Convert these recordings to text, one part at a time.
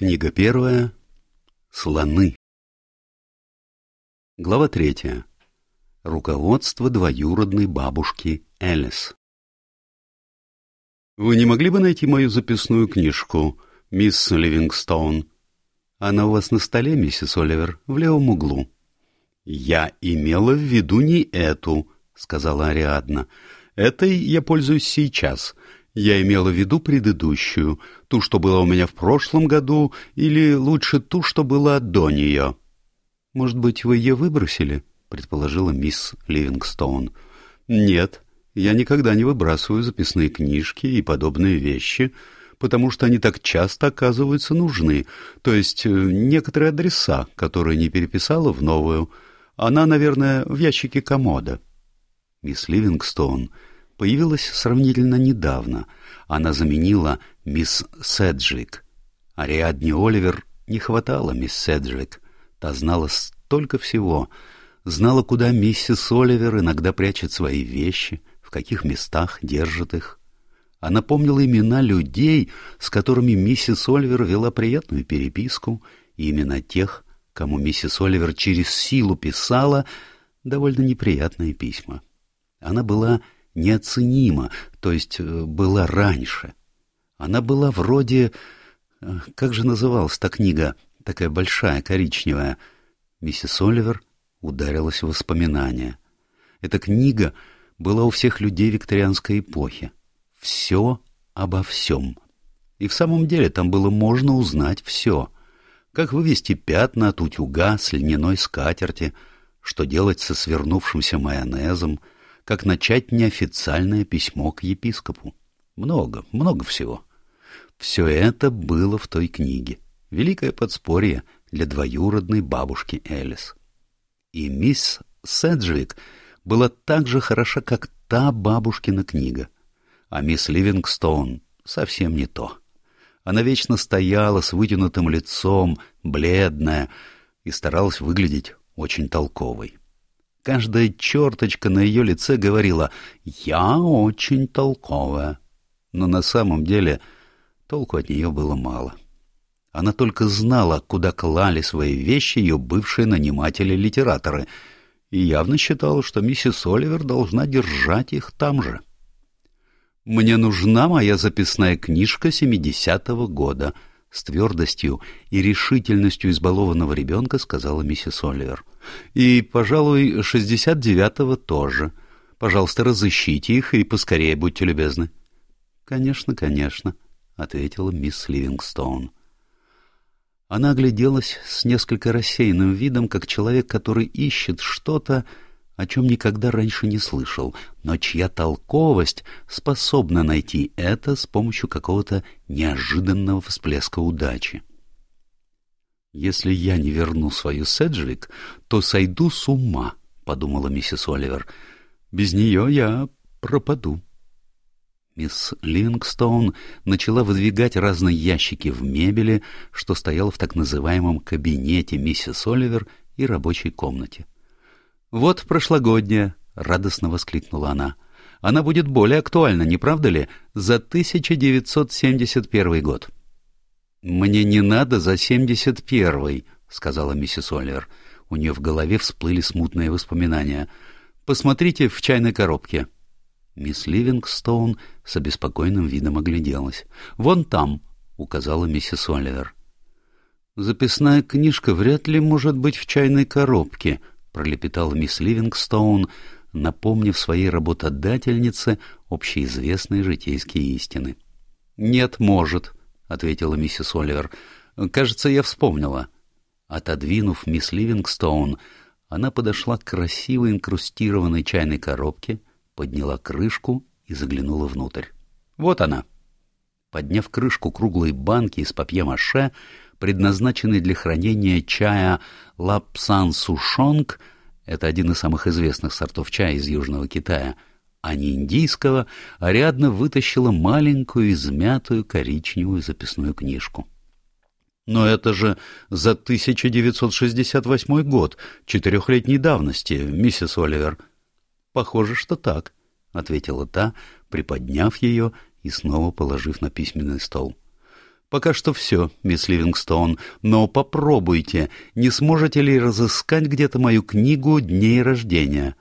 Книга первая. Слоны. Глава третья. Руководство двоюродной бабушки Элис. «Вы не могли бы найти мою записную книжку, мисс Ливингстоун? Она у вас на столе, миссис Оливер, в левом углу». «Я имела в виду не эту», — сказала Ариадна. «Этой я пользуюсь сейчас. Я имела в виду предыдущую, ту, что была у меня в прошлом году, или лучше ту, что была до нее. — Может быть, вы ее выбросили? — предположила мисс Ливингстоун. — Нет, я никогда не выбрасываю записные книжки и подобные вещи, потому что они так часто оказываются нужны, то есть э, некоторые адреса, которые не переписала в новую. Она, наверное, в ящике комода. Мисс Ливингстоун появилась сравнительно недавно. Она заменила мисс Седжвик. Ариадне Оливер не хватало мисс Седжвик. Та знала столько всего. Знала, куда миссис Оливер иногда прячет свои вещи, в каких местах держит их. Она помнила имена людей, с которыми миссис Оливер вела приятную переписку, и имена тех, кому миссис Оливер через силу писала довольно неприятные письма. Она была неоценима, то есть э, была раньше. Она была вроде... Э, как же называлась та книга, такая большая, коричневая? Миссис Оливер ударилась в воспоминания. Эта книга была у всех людей викторианской эпохи. Все обо всем. И в самом деле там было можно узнать все. Как вывести пятна от утюга с льняной скатерти, что делать со свернувшимся майонезом, как начать неофициальное письмо к епископу. Много, много всего. Все это было в той книге. Великое подспорье для двоюродной бабушки Элис. И мисс Седжвик была так же хороша, как та бабушкина книга. А мисс Ливингстоун совсем не то. Она вечно стояла с вытянутым лицом, бледная, и старалась выглядеть очень толковой. Каждая черточка на ее лице говорила «Я очень толковая». Но на самом деле толку от нее было мало. Она только знала, куда клали свои вещи ее бывшие наниматели-литераторы, и явно считала, что миссис Оливер должна держать их там же. «Мне нужна моя записная книжка семидесятого года», — с твердостью и решительностью избалованного ребенка сказала миссис Оливер. И, пожалуй, шестьдесят девятого тоже. Пожалуйста, разыщите их и поскорее будьте любезны. — Конечно, конечно, — ответила мисс Ливингстоун. Она огляделась с несколько рассеянным видом, как человек, который ищет что-то, о чем никогда раньше не слышал, но чья толковость способна найти это с помощью какого-то неожиданного всплеска удачи. «Если я не верну свою Седжвик, то сойду с ума», — подумала миссис Оливер. «Без нее я пропаду». Мисс Ливингстоун начала выдвигать разные ящики в мебели, что стояло в так называемом кабинете миссис Оливер и рабочей комнате. «Вот прошлогодняя», — радостно воскликнула она. «Она будет более актуальна, не правда ли, за 1971 год?» «Мне не надо за семьдесят первый», — сказала миссис Оливер. У нее в голове всплыли смутные воспоминания. «Посмотрите в чайной коробке». Мисс Ливингстоун с обеспокоенным видом огляделась. «Вон там», — указала миссис Оливер. «Записная книжка вряд ли может быть в чайной коробке», — пролепетала мисс Ливингстоун, напомнив своей работодательнице общеизвестные житейские истины. «Нет, может», ответила миссис Оливер. «Кажется, я вспомнила». Отодвинув мисс Ливингстоун, она подошла к красивой инкрустированной чайной коробке, подняла крышку и заглянула внутрь. «Вот она». Подняв крышку круглой банки из папье-маше, предназначенной для хранения чая Лапсан Сушонг, это один из самых известных сортов чая из Южного Китая — а не индийского, Ариадна вытащила маленькую измятую коричневую записную книжку. «Но это же за 1968 год, четырехлетней давности, миссис Оливер». «Похоже, что так», — ответила та, приподняв ее и снова положив на письменный стол. Пока что все, мисс Ливингстоун, но попробуйте, не сможете ли разыскать где-то мою книгу дней рождения?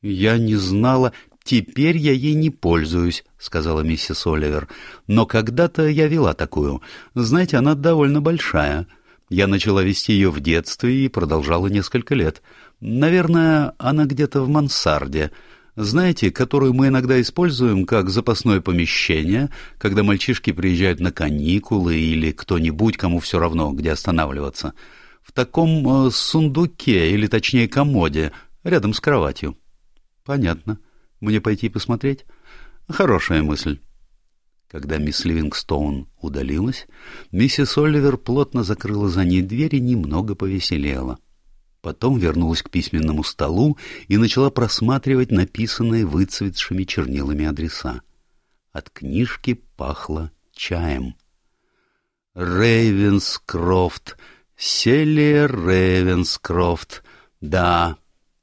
Я не знала, теперь я ей не пользуюсь, сказала миссис Оливер, но когда-то я вела такую. Знаете, она довольно большая. Я начала вести ее в детстве и продолжала несколько лет. Наверное, она где-то в мансарде знаете, которую мы иногда используем как запасное помещение, когда мальчишки приезжают на каникулы или кто-нибудь, кому все равно, где останавливаться. В таком э, сундуке, или точнее комоде, рядом с кроватью. Понятно. Мне пойти посмотреть? Хорошая мысль. Когда мисс Ливингстоун удалилась, миссис Оливер плотно закрыла за ней дверь и немного повеселела. — Потом вернулась к письменному столу и начала просматривать написанные выцветшими чернилами адреса. От книжки пахло чаем. Рейвенскрофт, Селия Рейвенскрофт, да,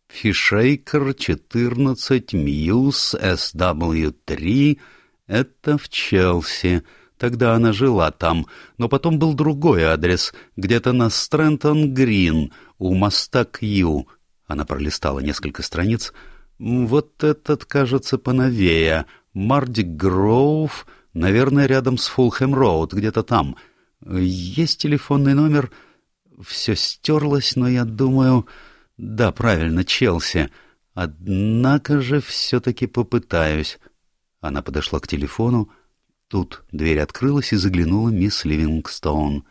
Фишейкер 14, Мьюз, СW3, это в Челси, Тогда она жила там, но потом был другой адрес, где-то на Стрэнтон-Грин, у моста Кью. Она пролистала несколько страниц. Вот этот, кажется, поновее. Мардик Гроув, наверное, рядом с Фулхэм-Роуд, где-то там. Есть телефонный номер? Все стерлось, но я думаю... Да, правильно, Челси. Однако же все-таки попытаюсь. Она подошла к телефону, Тут дверь открылась и заглянула мисс Ливингстоун.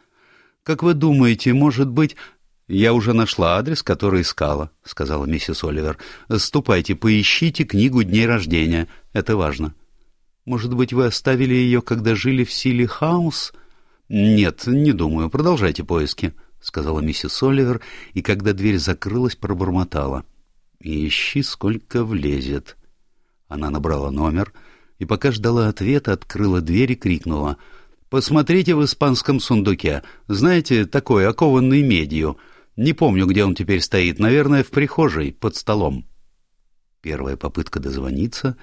«Как вы думаете, может быть...» «Я уже нашла адрес, который искала», — сказала миссис Оливер. «Ступайте, поищите книгу дней рождения. Это важно». «Может быть, вы оставили ее, когда жили в Сили Хаус?» «Нет, не думаю. Продолжайте поиски», — сказала миссис Оливер, и когда дверь закрылась, пробормотала. «Ищи, сколько влезет». Она набрала номер — и пока ждала ответа, открыла дверь и крикнула. «Посмотрите в испанском сундуке. Знаете, такой, окованный медью. Не помню, где он теперь стоит. Наверное, в прихожей, под столом». Первая попытка дозвониться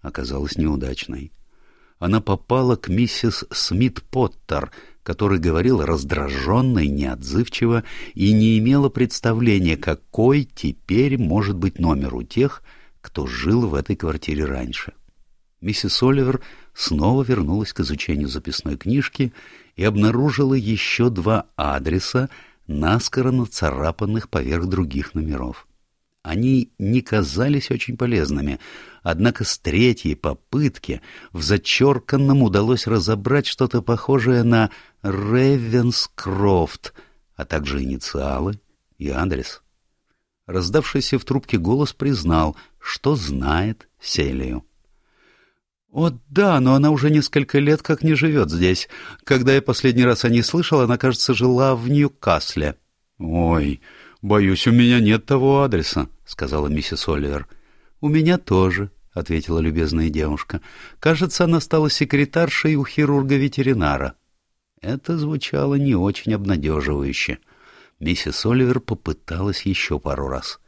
оказалась неудачной. Она попала к миссис Смит Поттер, который говорил раздраженно и неотзывчиво и не имела представления, какой теперь может быть номер у тех, кто жил в этой квартире раньше. Миссис Оливер снова вернулась к изучению записной книжки и обнаружила еще два адреса, наскоро нацарапанных поверх других номеров. Они не казались очень полезными, однако с третьей попытки в зачерканном удалось разобрать что-то похожее на Ревенскрофт, а также инициалы и адрес. Раздавшийся в трубке голос признал, что знает Селию. «О, да, но она уже несколько лет как не живет здесь. Когда я последний раз о ней слышал, она, кажется, жила в Ньюкасле». «Ой, боюсь, у меня нет того адреса», — сказала миссис Оливер. «У меня тоже», — ответила любезная девушка. «Кажется, она стала секретаршей у хирурга-ветеринара». Это звучало не очень обнадеживающе. Миссис Оливер попыталась еще пару раз.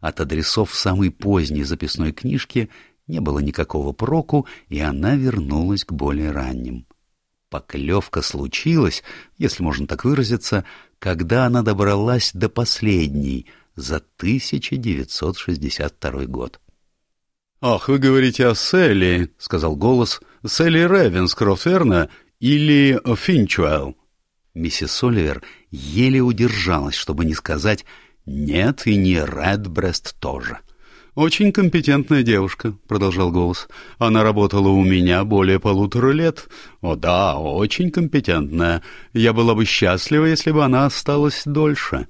От адресов самой поздней записной книжке не было никакого проку, и она вернулась к более ранним. Поклевка случилась, если можно так выразиться, когда она добралась до последней, за 1962 год. «Ах, вы говорите о Селли», — сказал голос, — «Селли Ревенскрофт, верно? Или Финчуэлл?» Миссис Оливер еле удержалась, чтобы не сказать «нет, и не Редбрест тоже». «Очень компетентная девушка», — продолжал голос. «Она работала у меня более полутора лет. О да, очень компетентная. Я была бы счастлива, если бы она осталась дольше.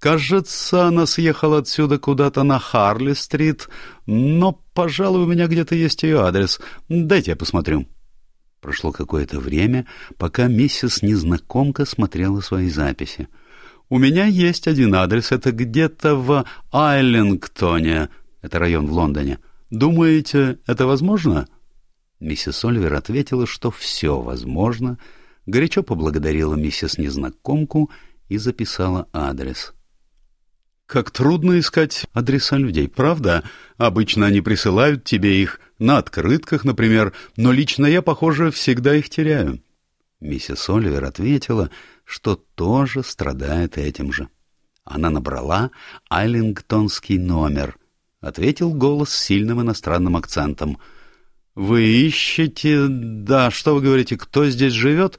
Кажется, она съехала отсюда куда-то на Харли-стрит, но, пожалуй, у меня где-то есть ее адрес. Дайте я посмотрю». Прошло какое-то время, пока миссис Незнакомка смотрела свои записи. «У меня есть один адрес, это где-то в Айлингтоне», это район в Лондоне. Думаете, это возможно?» Миссис Оливер ответила, что все возможно, горячо поблагодарила миссис Незнакомку и записала адрес. «Как трудно искать адреса людей, правда? Обычно они присылают тебе их на открытках, например, но лично я, похоже, всегда их теряю». Миссис Оливер ответила, что тоже страдает этим же. Она набрала айлингтонский номер. Ответил голос с сильным иностранным акцентом. «Вы ищете... Да, что вы говорите, кто здесь живет?»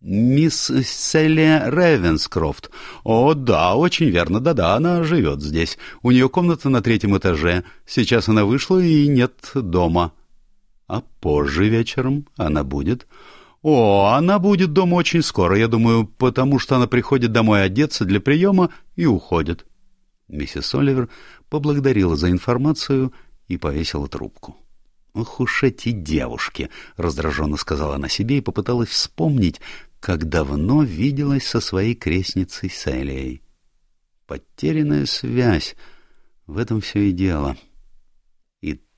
«Мисс Селия Ревенскрофт. О, да, очень верно, да-да, она живет здесь. У нее комната на третьем этаже. Сейчас она вышла и нет дома». «А позже вечером она будет?» «О, она будет дома очень скоро, я думаю, потому что она приходит домой одеться для приема и уходит». Миссис Оливер поблагодарила за информацию и повесила трубку. «Ох уж эти девушки!» — раздраженно сказала она себе и попыталась вспомнить, как давно виделась со своей крестницей Селией. Потерянная связь — в этом все и дело.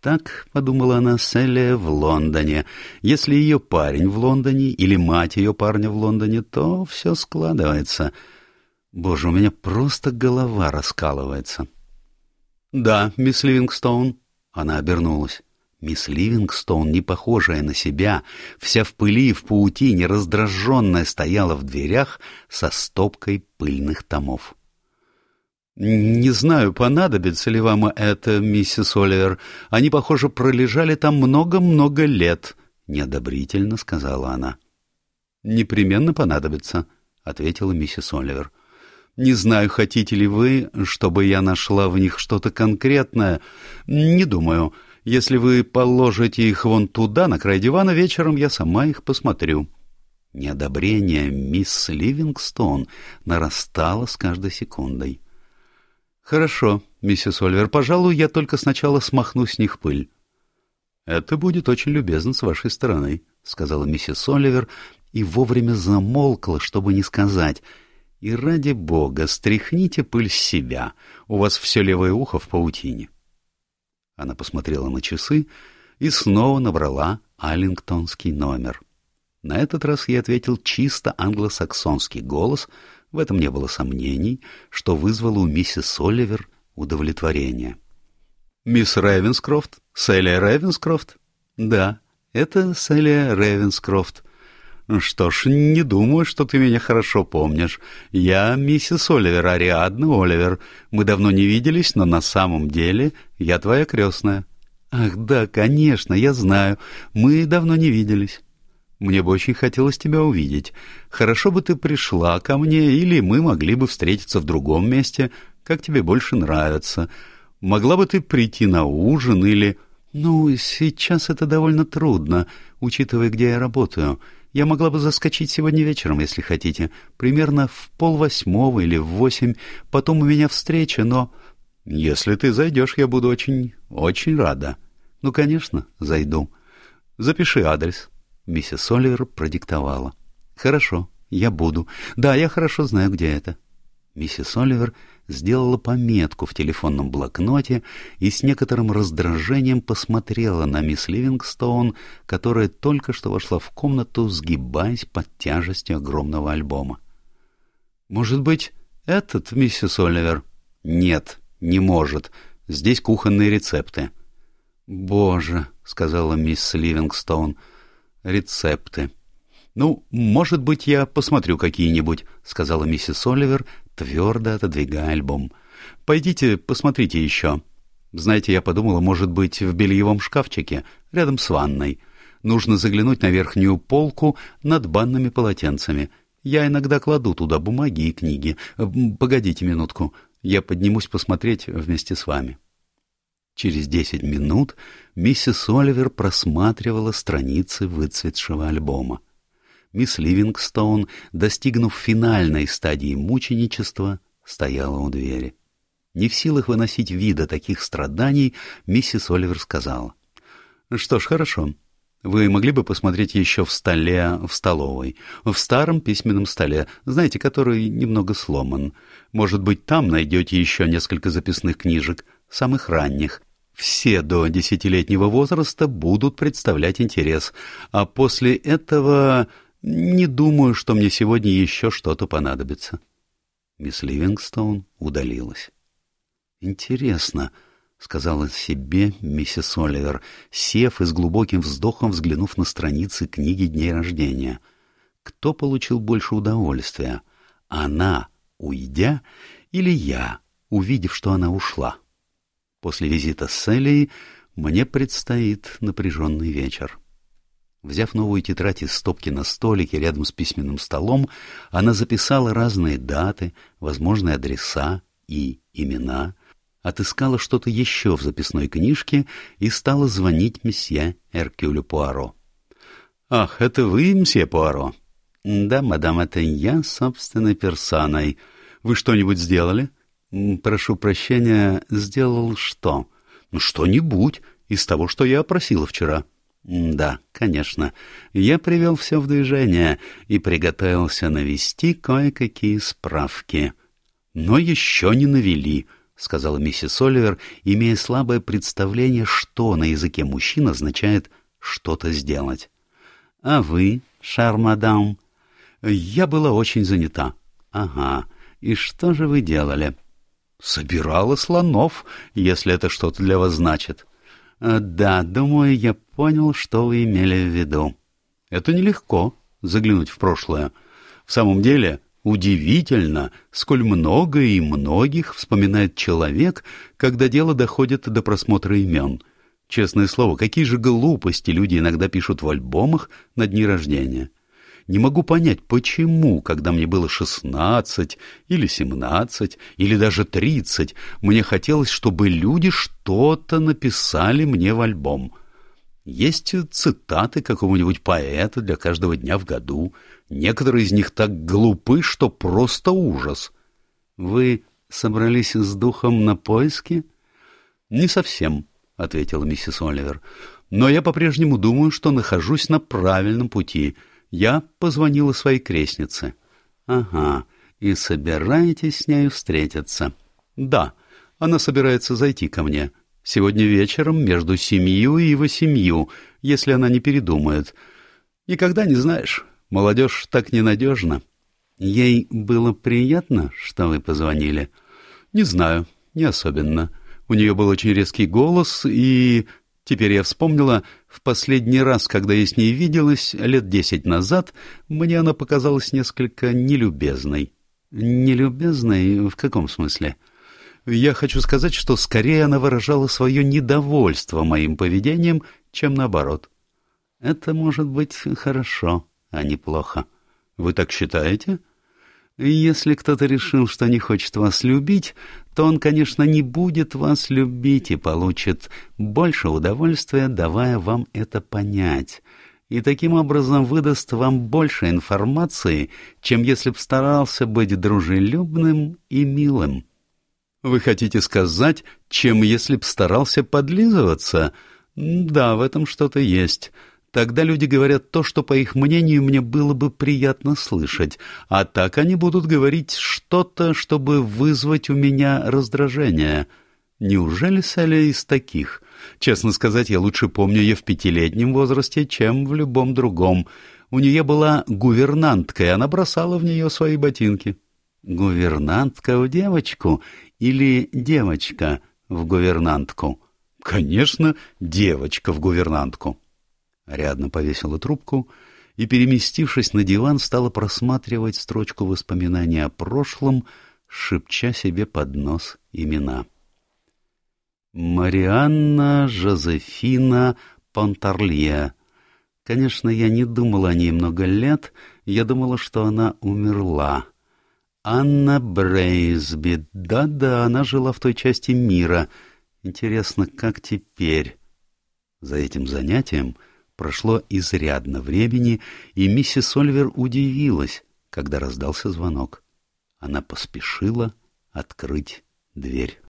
Так, — подумала она, — Селия в Лондоне. Если ее парень в Лондоне или мать ее парня в Лондоне, то все складывается. Боже, у меня просто голова раскалывается. — Да, мисс Ливингстоун. Она обернулась. Мисс Ливингстоун, не похожая на себя, вся в пыли и в паутине, раздраженная, стояла в дверях со стопкой пыльных томов. «Не знаю, понадобится ли вам это, миссис Оливер. Они, похоже, пролежали там много-много лет», — неодобрительно сказала она. «Непременно понадобится», — ответила миссис Оливер. «Не знаю, хотите ли вы, чтобы я нашла в них что-то конкретное. Не думаю. Если вы положите их вон туда, на край дивана, вечером я сама их посмотрю». Неодобрение мисс Ливингстон нарастало с каждой секундой. «Хорошо, миссис Оливер, пожалуй, я только сначала смахну с них пыль». «Это будет очень любезно с вашей стороны», — сказала миссис Оливер и вовремя замолкла, чтобы не сказать. «И ради бога, стряхните пыль с себя, у вас все левое ухо в паутине». Она посмотрела на часы и снова набрала аллингтонский номер. На этот раз ей ответил чисто англосаксонский голос — в этом не было сомнений, что вызвало у миссис Оливер удовлетворение. «Мисс Ревенскрофт? Селия Ревенскрофт?» «Да, это Селия Ревенскрофт». «Что ж, не думаю, что ты меня хорошо помнишь. Я миссис Оливер, Ариадна Оливер. Мы давно не виделись, но на самом деле я твоя крестная». «Ах, да, конечно, я знаю. Мы давно не виделись». Мне бы очень хотелось тебя увидеть. Хорошо бы ты пришла ко мне, или мы могли бы встретиться в другом месте, как тебе больше нравится. Могла бы ты прийти на ужин или... Ну, сейчас это довольно трудно, учитывая, где я работаю. Я могла бы заскочить сегодня вечером, если хотите, примерно в полвосьмого или в восемь. Потом у меня встреча, но... Если ты зайдешь, я буду очень, очень рада. Ну, конечно, зайду. Запиши адрес. Миссис Оливер продиктовала. «Хорошо, я буду. Да, я хорошо знаю, где это». Миссис Оливер сделала пометку в телефонном блокноте и с некоторым раздражением посмотрела на мисс Ливингстоун, которая только что вошла в комнату, сгибаясь под тяжестью огромного альбома. «Может быть, этот, миссис Оливер?» «Нет, не может. Здесь кухонные рецепты». «Боже», — сказала мисс Ливингстоун, — рецепты. «Ну, может быть, я посмотрю какие-нибудь», — сказала миссис Оливер, твердо отодвигая альбом. «Пойдите, посмотрите еще. Знаете, я подумала, может быть, в бельевом шкафчике, рядом с ванной. Нужно заглянуть на верхнюю полку над банными полотенцами. Я иногда кладу туда бумаги и книги. Погодите минутку, я поднимусь посмотреть вместе с вами». Через десять минут миссис Оливер просматривала страницы выцветшего альбома. Мисс Ливингстоун, достигнув финальной стадии мученичества, стояла у двери. Не в силах выносить вида таких страданий, миссис Оливер сказала. — Что ж, хорошо. Вы могли бы посмотреть еще в столе в столовой, в старом письменном столе, знаете, который немного сломан. Может быть, там найдете еще несколько записных книжек, самых ранних. Все до десятилетнего возраста будут представлять интерес, а после этого не думаю, что мне сегодня еще что-то понадобится. Мисс Ливингстоун удалилась. «Интересно», — сказала себе миссис Оливер, сев и с глубоким вздохом взглянув на страницы книги дней рождения. Кто получил больше удовольствия? Она, уйдя, или я, увидев, что она ушла? После визита с Элей мне предстоит напряженный вечер. Взяв новую тетрадь из стопки на столике рядом с письменным столом, она записала разные даты, возможные адреса и имена, отыскала что-то еще в записной книжке и стала звонить месье Эркюлю Пуаро. — Ах, это вы, месье Пуаро? — Да, мадам, это я собственной персоной. Вы что-нибудь сделали? — Прошу прощения, сделал что? — Ну, что-нибудь из того, что я просила вчера. — да, конечно. Я привел все в движение и приготовился навести кое-какие справки. Но еще не навели, — сказала миссис Оливер, имея слабое представление, что на языке мужчин означает «что-то сделать». — А вы, шар-мадам? — Я была очень занята. — Ага. И что же вы делали? — Собирала слонов, если это что-то для вас значит. — «Да, думаю, я понял, что вы имели в виду». «Это нелегко, заглянуть в прошлое. В самом деле, удивительно, сколь много и многих вспоминает человек, когда дело доходит до просмотра имен. Честное слово, какие же глупости люди иногда пишут в альбомах на дни рождения». Не могу понять, почему, когда мне было шестнадцать или семнадцать или даже тридцать, мне хотелось, чтобы люди что-то написали мне в альбом. Есть цитаты какого-нибудь поэта для каждого дня в году. Некоторые из них так глупы, что просто ужас. Вы собрались с духом на поиски? Не совсем, — ответила миссис Оливер. Но я по-прежнему думаю, что нахожусь на правильном пути — я позвонила своей крестнице. Ага, и собираетесь с нею встретиться? Да, она собирается зайти ко мне. Сегодня вечером между семью и восемью, если она не передумает. Никогда не знаешь, молодежь так ненадежна. Ей было приятно, что вы позвонили? Не знаю, не особенно. У нее был очень резкий голос, и Теперь я вспомнила, в последний раз, когда я с ней виделась, лет десять назад, мне она показалась несколько нелюбезной. Нелюбезной в каком смысле? Я хочу сказать, что скорее она выражала свое недовольство моим поведением, чем наоборот. Это может быть хорошо, а не плохо. Вы так считаете? — если кто-то решил, что не хочет вас любить, то он, конечно, не будет вас любить и получит больше удовольствия, давая вам это понять. И таким образом выдаст вам больше информации, чем если б старался быть дружелюбным и милым. Вы хотите сказать, чем если б старался подлизываться? Да, в этом что-то есть. Тогда люди говорят то, что, по их мнению, мне было бы приятно слышать, а так они будут говорить что-то, чтобы вызвать у меня раздражение. Неужели Салли из таких? Честно сказать, я лучше помню ее в пятилетнем возрасте, чем в любом другом. У нее была гувернантка, и она бросала в нее свои ботинки. Гувернантка в девочку или девочка в гувернантку? Конечно, девочка в гувернантку. Ариадна повесила трубку и, переместившись на диван, стала просматривать строчку воспоминаний о прошлом, шепча себе под нос имена. Марианна Жозефина Понтарлье. Конечно, я не думала о ней много лет, я думала, что она умерла. Анна Брейсби. Да-да, она жила в той части мира. Интересно, как теперь? За этим занятием Прошло изрядно времени, и миссис Ольвер удивилась, когда раздался звонок. Она поспешила открыть дверь.